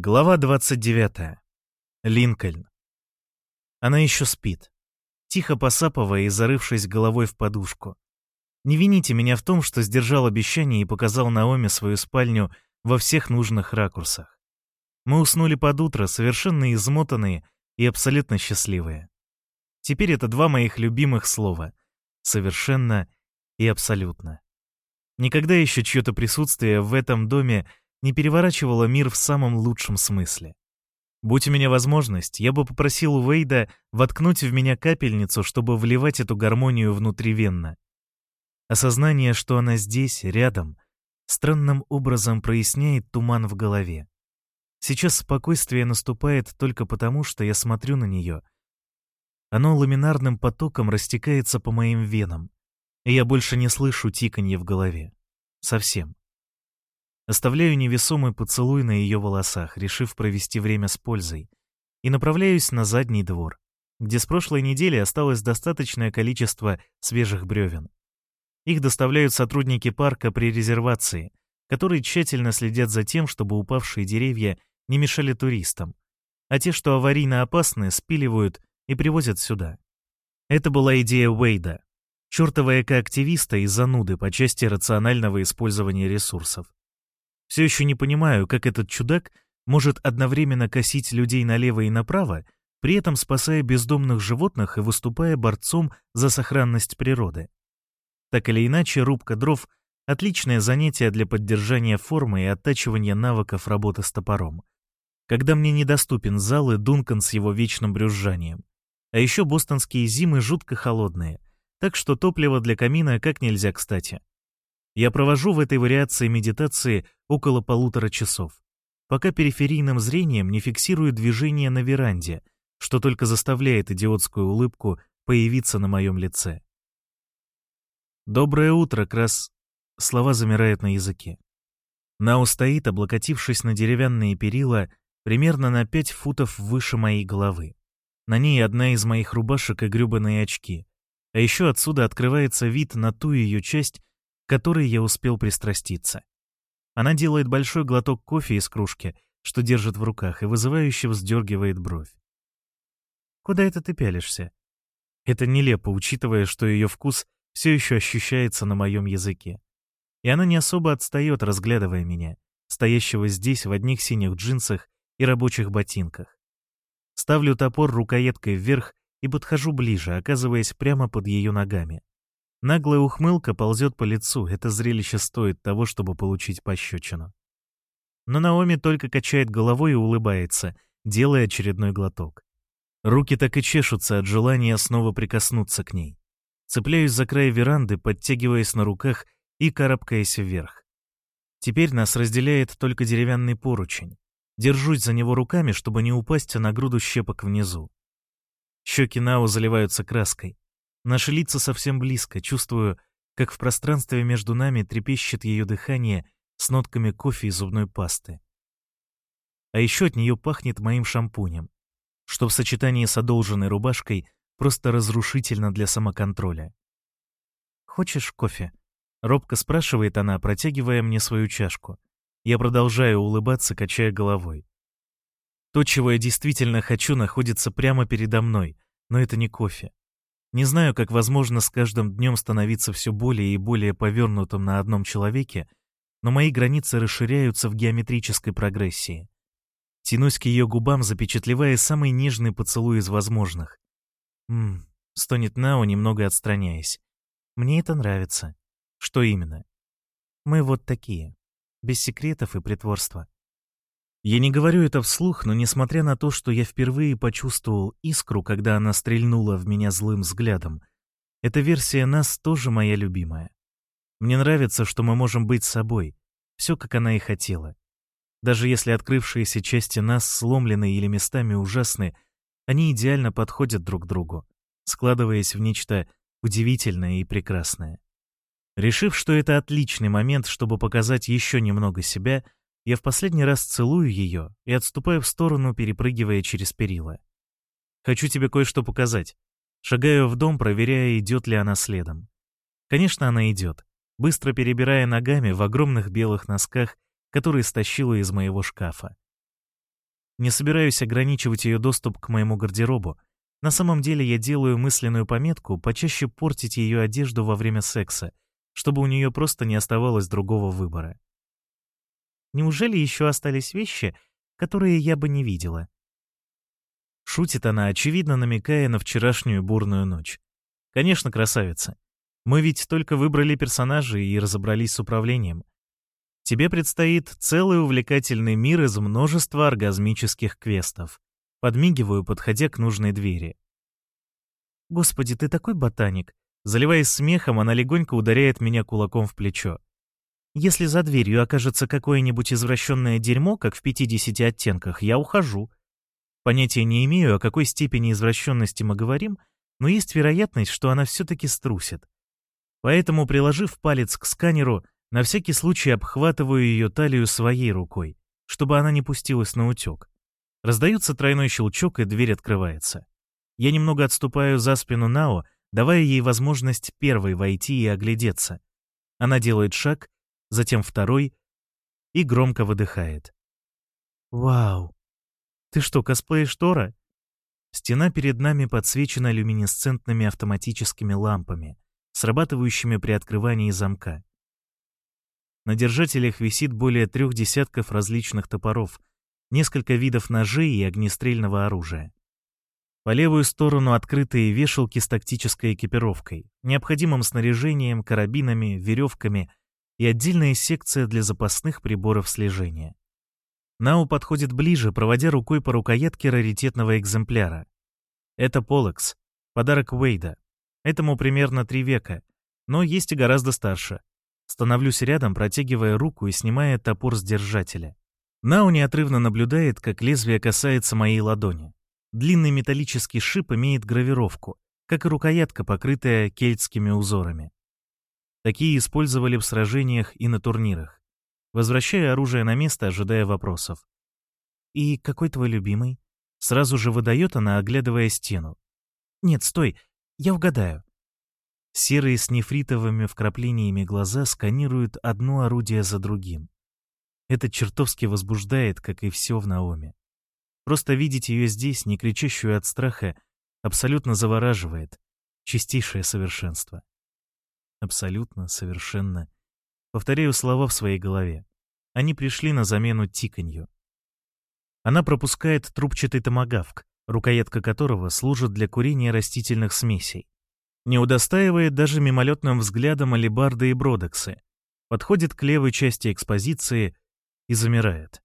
Глава 29. Линкольн. Она еще спит, тихо посапывая и зарывшись головой в подушку. Не вините меня в том, что сдержал обещание и показал Наоми свою спальню во всех нужных ракурсах. Мы уснули под утро, совершенно измотанные и абсолютно счастливые. Теперь это два моих любимых слова — совершенно и абсолютно. Никогда еще чье-то присутствие в этом доме не переворачивала мир в самом лучшем смысле. Будь у меня возможность, я бы попросил Уэйда воткнуть в меня капельницу, чтобы вливать эту гармонию внутривенно. Осознание, что она здесь, рядом, странным образом проясняет туман в голове. Сейчас спокойствие наступает только потому, что я смотрю на нее. Оно ламинарным потоком растекается по моим венам, и я больше не слышу тиканье в голове. Совсем. Оставляю невесомый поцелуй на ее волосах, решив провести время с пользой, и направляюсь на задний двор, где с прошлой недели осталось достаточное количество свежих бревен. Их доставляют сотрудники парка при резервации, которые тщательно следят за тем, чтобы упавшие деревья не мешали туристам, а те, что аварийно опасны, спиливают и привозят сюда. Это была идея Уэйда, чертова экоактивиста и зануды по части рационального использования ресурсов. Все еще не понимаю, как этот чудак может одновременно косить людей налево и направо, при этом спасая бездомных животных и выступая борцом за сохранность природы. Так или иначе, рубка дров — отличное занятие для поддержания формы и оттачивания навыков работы с топором. Когда мне недоступен зал и Дункан с его вечным брюзжанием. А еще бостонские зимы жутко холодные, так что топливо для камина как нельзя кстати. Я провожу в этой вариации медитации около полутора часов, пока периферийным зрением не фиксирую движение на веранде, что только заставляет идиотскую улыбку появиться на моем лице. «Доброе утро, Крас...» Слова замирают на языке. Нау стоит, облокотившись на деревянные перила, примерно на пять футов выше моей головы. На ней одна из моих рубашек и грёбаные очки. А еще отсюда открывается вид на ту ее часть, которой я успел пристраститься. Она делает большой глоток кофе из кружки, что держит в руках, и вызывающе вздергивает бровь. «Куда это ты пялишься?» Это нелепо, учитывая, что ее вкус все еще ощущается на моем языке. И она не особо отстает, разглядывая меня, стоящего здесь в одних синих джинсах и рабочих ботинках. Ставлю топор рукояткой вверх и подхожу ближе, оказываясь прямо под ее ногами. Наглая ухмылка ползет по лицу, это зрелище стоит того, чтобы получить пощечину. Но Наоми только качает головой и улыбается, делая очередной глоток. Руки так и чешутся от желания снова прикоснуться к ней. Цепляюсь за край веранды, подтягиваясь на руках и карабкаясь вверх. Теперь нас разделяет только деревянный поручень. Держусь за него руками, чтобы не упасть на груду щепок внизу. Щеки Нао заливаются краской. Наши лица совсем близко, чувствую, как в пространстве между нами трепещет ее дыхание с нотками кофе и зубной пасты. А еще от нее пахнет моим шампунем, что в сочетании с одолженной рубашкой просто разрушительно для самоконтроля. «Хочешь кофе?» — робко спрашивает она, протягивая мне свою чашку. Я продолжаю улыбаться, качая головой. То, чего я действительно хочу, находится прямо передо мной, но это не кофе. Не знаю, как возможно с каждым днем становиться все более и более повернутым на одном человеке, но мои границы расширяются в геометрической прогрессии. Тянусь к ее губам, запечатлевая самый нежный поцелуй из возможных. «Ммм», — стонет Нао, немного отстраняясь. «Мне это нравится». «Что именно?» «Мы вот такие, без секретов и притворства». Я не говорю это вслух, но несмотря на то, что я впервые почувствовал искру, когда она стрельнула в меня злым взглядом, эта версия нас тоже моя любимая. Мне нравится, что мы можем быть собой, все, как она и хотела. Даже если открывшиеся части нас сломлены или местами ужасны, они идеально подходят друг другу, складываясь в нечто удивительное и прекрасное. Решив, что это отличный момент, чтобы показать еще немного себя — я в последний раз целую ее и отступаю в сторону, перепрыгивая через перила. Хочу тебе кое-что показать. Шагаю в дом, проверяя, идет ли она следом. Конечно, она идет, быстро перебирая ногами в огромных белых носках, которые стащила из моего шкафа. Не собираюсь ограничивать ее доступ к моему гардеробу. На самом деле я делаю мысленную пометку почаще портить ее одежду во время секса, чтобы у нее просто не оставалось другого выбора. Неужели еще остались вещи, которые я бы не видела? Шутит она, очевидно намекая на вчерашнюю бурную ночь. Конечно, красавица. Мы ведь только выбрали персонажей и разобрались с управлением. Тебе предстоит целый увлекательный мир из множества оргазмических квестов. Подмигиваю, подходя к нужной двери. «Господи, ты такой ботаник!» Заливаясь смехом, она легонько ударяет меня кулаком в плечо. «Если за дверью окажется какое-нибудь извращенное дерьмо, как в 50 оттенках, я ухожу. Понятия не имею, о какой степени извращенности мы говорим, но есть вероятность, что она все-таки струсит. Поэтому, приложив палец к сканеру, на всякий случай обхватываю ее талию своей рукой, чтобы она не пустилась на утек. Раздается тройной щелчок, и дверь открывается. Я немного отступаю за спину Нао, давая ей возможность первой войти и оглядеться. Она делает шаг, затем второй и громко выдыхает. «Вау! Ты что, косплеишь Тора?» Стена перед нами подсвечена люминесцентными автоматическими лампами, срабатывающими при открывании замка. На держателях висит более трех десятков различных топоров, несколько видов ножей и огнестрельного оружия. По левую сторону открытые вешалки с тактической экипировкой, необходимым снаряжением, карабинами, веревками и отдельная секция для запасных приборов слежения. Нау подходит ближе, проводя рукой по рукоятке раритетного экземпляра. Это Полекс, подарок Уэйда. Этому примерно три века, но есть и гораздо старше. Становлюсь рядом, протягивая руку и снимая топор с держателя. Нау неотрывно наблюдает, как лезвие касается моей ладони. Длинный металлический шип имеет гравировку, как и рукоятка, покрытая кельтскими узорами. Такие использовали в сражениях и на турнирах возвращая оружие на место, ожидая вопросов. «И какой твой любимый?» Сразу же выдает она, оглядывая стену. «Нет, стой, я угадаю». Серые с нефритовыми вкраплениями глаза сканируют одно орудие за другим. Это чертовски возбуждает, как и все в Наоме. Просто видеть ее здесь, не кричащую от страха, абсолютно завораживает. Чистейшее совершенство. Абсолютно, совершенно Повторяю слова в своей голове. Они пришли на замену тиканью. Она пропускает трубчатый томагавк, рукоятка которого служит для курения растительных смесей. Не удостаивает даже мимолетным взглядом алибарды и бродексы. Подходит к левой части экспозиции и замирает.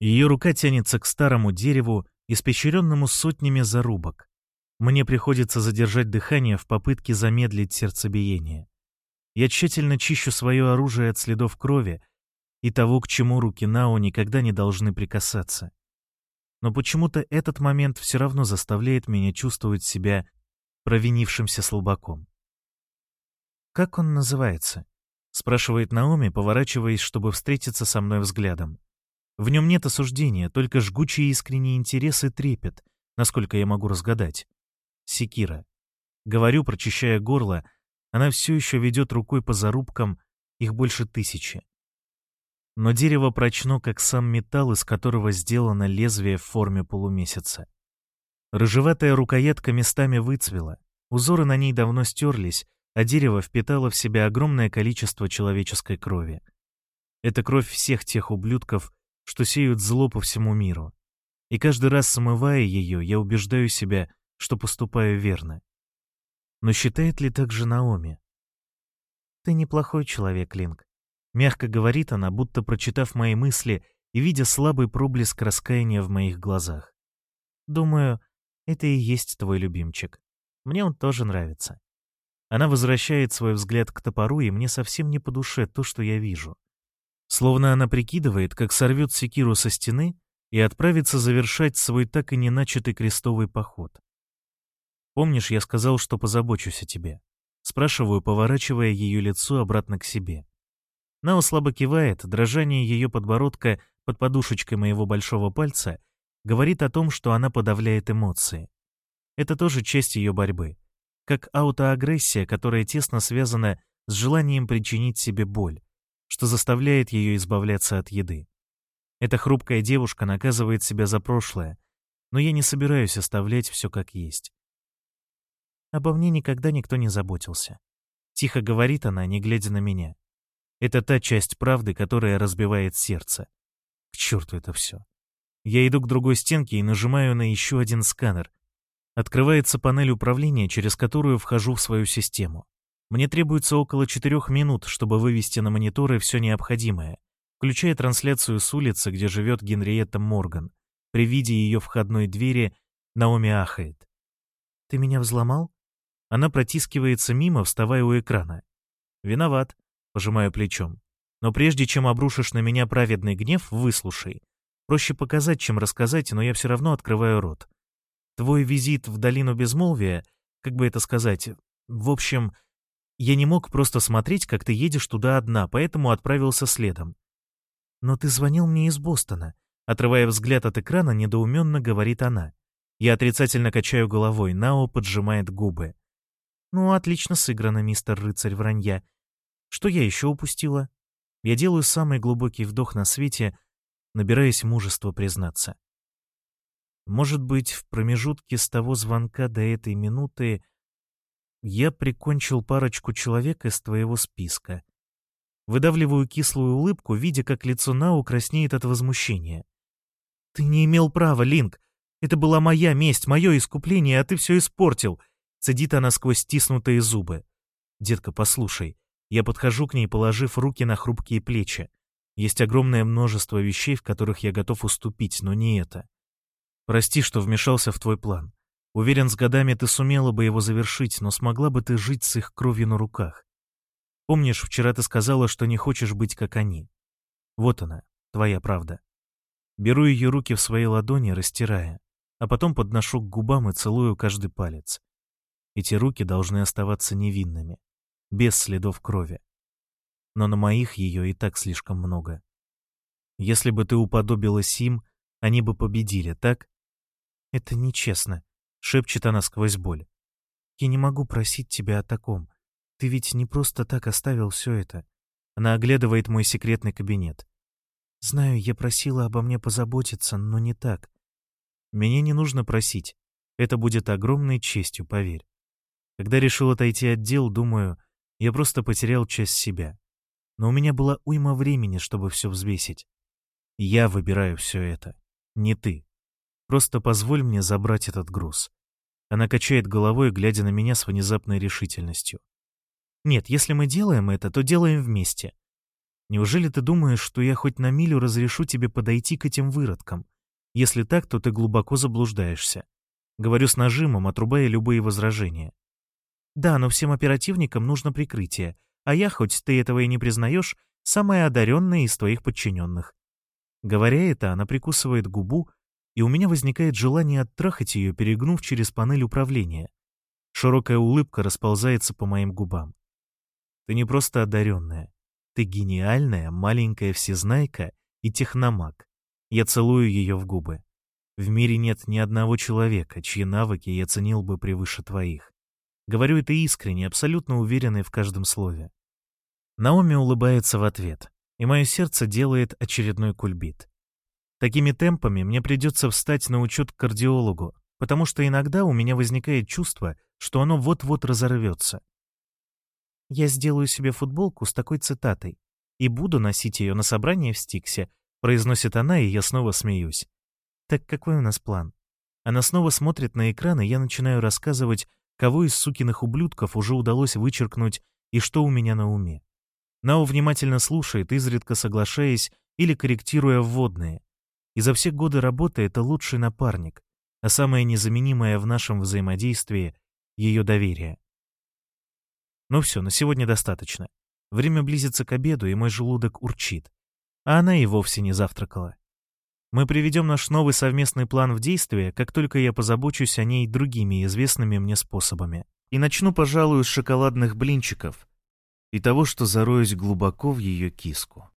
Ее рука тянется к старому дереву, испещренному сотнями зарубок. Мне приходится задержать дыхание в попытке замедлить сердцебиение. Я тщательно чищу свое оружие от следов крови и того, к чему руки Нао никогда не должны прикасаться. Но почему-то этот момент все равно заставляет меня чувствовать себя провинившимся слабаком. «Как он называется?» — спрашивает Наоми, поворачиваясь, чтобы встретиться со мной взглядом. В нем нет осуждения, только жгучий искренний интерес и трепет, насколько я могу разгадать. Секира. Говорю, прочищая горло, она все еще ведет рукой по зарубкам, их больше тысячи. Но дерево прочно, как сам металл, из которого сделано лезвие в форме полумесяца. Рыжеватая рукоятка местами выцвела, узоры на ней давно стерлись, а дерево впитало в себя огромное количество человеческой крови. Это кровь всех тех ублюдков, что сеют зло по всему миру. И каждый раз, смывая ее, я убеждаю себя, что поступаю верно. Но считает ли так же Наоми? «Ты неплохой человек, Линк», — мягко говорит она, будто прочитав мои мысли и видя слабый проблеск раскаяния в моих глазах. «Думаю, это и есть твой любимчик. Мне он тоже нравится». Она возвращает свой взгляд к топору, и мне совсем не по душе то, что я вижу. Словно она прикидывает, как сорвет секиру со стены и отправится завершать свой так и не начатый крестовый поход. Помнишь, я сказал, что позабочусь о тебе? Спрашиваю, поворачивая ее лицо обратно к себе. Нао слабо кивает, дрожание ее подбородка под подушечкой моего большого пальца говорит о том, что она подавляет эмоции. Это тоже часть ее борьбы. Как аутоагрессия, которая тесно связана с желанием причинить себе боль, что заставляет ее избавляться от еды. Эта хрупкая девушка наказывает себя за прошлое, но я не собираюсь оставлять все как есть. Обо мне никогда никто не заботился. Тихо говорит она, не глядя на меня. Это та часть правды, которая разбивает сердце. К черту это все. Я иду к другой стенке и нажимаю на еще один сканер. Открывается панель управления, через которую вхожу в свою систему. Мне требуется около четырех минут, чтобы вывести на мониторы все необходимое, включая трансляцию с улицы, где живет Генриетта Морган. При виде ее входной двери Наоми ахает. «Ты меня взломал?» Она протискивается мимо, вставая у экрана. «Виноват», — пожимаю плечом. «Но прежде чем обрушишь на меня праведный гнев, выслушай. Проще показать, чем рассказать, но я все равно открываю рот. Твой визит в долину безмолвия, как бы это сказать, в общем, я не мог просто смотреть, как ты едешь туда одна, поэтому отправился следом. Но ты звонил мне из Бостона. Отрывая взгляд от экрана, недоуменно говорит она. Я отрицательно качаю головой, Нао поджимает губы. Ну, отлично сыграно, мистер рыцарь вранья. Что я еще упустила? Я делаю самый глубокий вдох на свете, набираясь мужества признаться. Может быть, в промежутке с того звонка до этой минуты я прикончил парочку человек из твоего списка. Выдавливаю кислую улыбку, видя, как лицо Нау краснеет от возмущения. Ты не имел права, Линк. Это была моя месть, мое искупление, а ты все испортил. Цедит она сквозь стиснутые зубы. Детка, послушай. Я подхожу к ней, положив руки на хрупкие плечи. Есть огромное множество вещей, в которых я готов уступить, но не это. Прости, что вмешался в твой план. Уверен, с годами ты сумела бы его завершить, но смогла бы ты жить с их кровью на руках. Помнишь, вчера ты сказала, что не хочешь быть как они. Вот она, твоя правда. Беру ее руки в свои ладони, растирая, а потом подношу к губам и целую каждый палец. Эти руки должны оставаться невинными, без следов крови. Но на моих ее и так слишком много. Если бы ты уподобилась им, они бы победили, так? «Это нечестно», — шепчет она сквозь боль. «Я не могу просить тебя о таком. Ты ведь не просто так оставил все это». Она оглядывает мой секретный кабинет. «Знаю, я просила обо мне позаботиться, но не так. Меня не нужно просить. Это будет огромной честью, поверь. Когда решил отойти от дел, думаю, я просто потерял часть себя. Но у меня была уйма времени, чтобы все взвесить. Я выбираю все это, не ты. Просто позволь мне забрать этот груз. Она качает головой, глядя на меня с внезапной решительностью. Нет, если мы делаем это, то делаем вместе. Неужели ты думаешь, что я хоть на милю разрешу тебе подойти к этим выродкам? Если так, то ты глубоко заблуждаешься. Говорю с нажимом, отрубая любые возражения. Да, но всем оперативникам нужно прикрытие, а я, хоть ты этого и не признаешь, самая одаренная из твоих подчиненных. Говоря это, она прикусывает губу, и у меня возникает желание оттрахать ее, перегнув через панель управления. Широкая улыбка расползается по моим губам. Ты не просто одаренная. Ты гениальная, маленькая всезнайка и техномаг. Я целую ее в губы. В мире нет ни одного человека, чьи навыки я ценил бы превыше твоих. Говорю это искренне, абсолютно уверенный в каждом слове. Наоми улыбается в ответ, и мое сердце делает очередной кульбит. Такими темпами мне придется встать на учет к кардиологу, потому что иногда у меня возникает чувство, что оно вот-вот разорвется. Я сделаю себе футболку с такой цитатой и буду носить ее на собрание в Стиксе, произносит она, и я снова смеюсь. Так какой у нас план? Она снова смотрит на экран, и я начинаю рассказывать, кого из сукиных ублюдков уже удалось вычеркнуть и что у меня на уме. Нао внимательно слушает, изредка соглашаясь или корректируя вводные. И за все годы работы это лучший напарник, а самое незаменимое в нашем взаимодействии — ее доверие. Ну все, на сегодня достаточно. Время близится к обеду, и мой желудок урчит. А она и вовсе не завтракала. Мы приведем наш новый совместный план в действие, как только я позабочусь о ней другими известными мне способами. И начну, пожалуй, с шоколадных блинчиков и того, что зароюсь глубоко в ее киску.